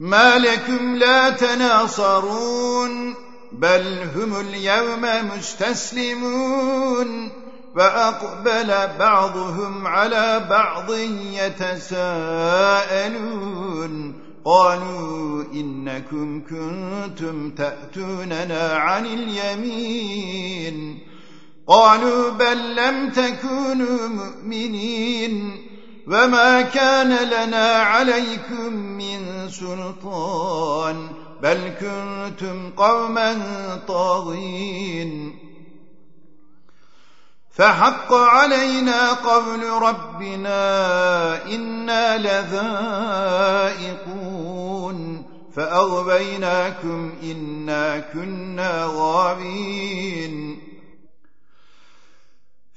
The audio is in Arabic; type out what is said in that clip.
ما لكم لا تناصرون بل هم اليوم مستسلمون فأقبل بعضهم على بعض يتساءلون. قالوا إنكم كنتم تأتوننا عن اليمين. قالوا بل لم تكونوا مؤمنين. وما كان لنا عليكم من سلطان بل كنتم قوما طاغين فحق علينا قول ربنا إنا لذائقون فأغبيناكم إنا كنا غابين